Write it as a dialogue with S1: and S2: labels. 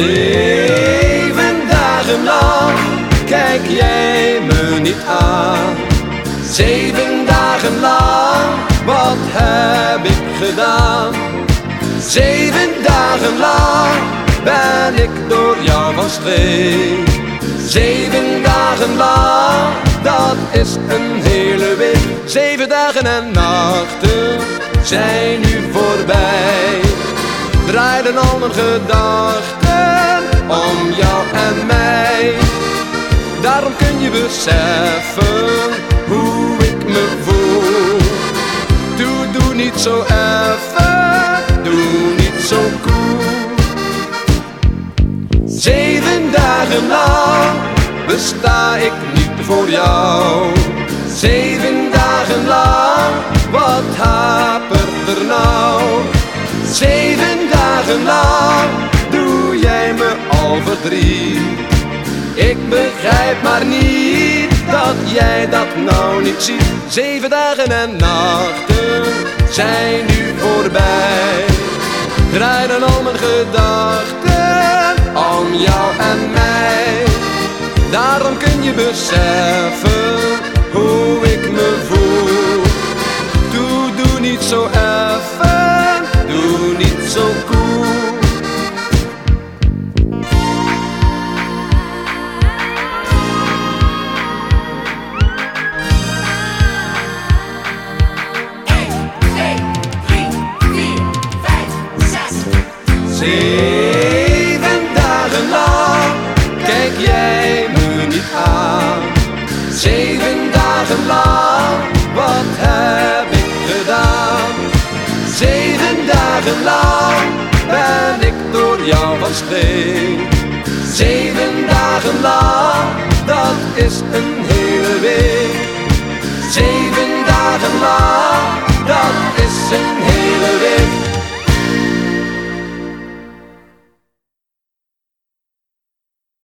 S1: Zeven dagen lang kijk jij me niet aan. Zeven dagen lang, wat heb ik gedaan? Zeven dagen lang ben ik door jou van streek. Zeven dagen lang, dat is een hele week. Zeven dagen en nachten zijn nu voorbij. Draaiden al mijn gedachten Kun je beseffen hoe ik me voel. Doe, doe niet zo effen, doe niet zo cool. Zeven dagen lang besta ik niet voor jou. Zeven dagen lang, wat hapert er nou? Zeven dagen lang doe jij me al verdriet. Maar niet dat jij dat nou niet ziet. Zeven dagen en nachten zijn nu voorbij. Draaien al mijn gedachten om jou en mij. Daarom kun je beseffen Zeven dagen lang kijk jij me niet aan. Zeven dagen lang, wat heb ik gedaan? Zeven dagen lang ben ik door jou van streek. Zeven dagen lang, dat is een hele week. Zeven dagen lang